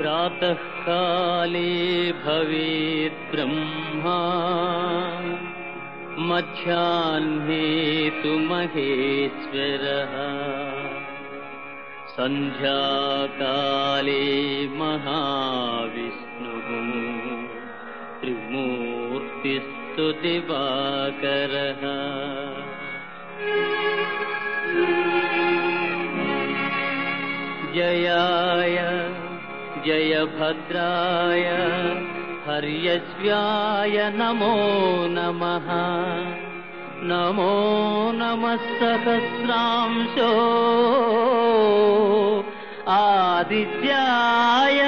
प्रातःकाले भवेत् ब्रह्मा। मध्याह्ने तु महेश्वरः। सन्ध्याकाले महाविष्णुः। त्रिमूर्तिस्तु दिवाकरः जयाय जयभद्राय हर्यश्व्याय नमो नमः। नमो नमः सहस्रांशो। आदित्याय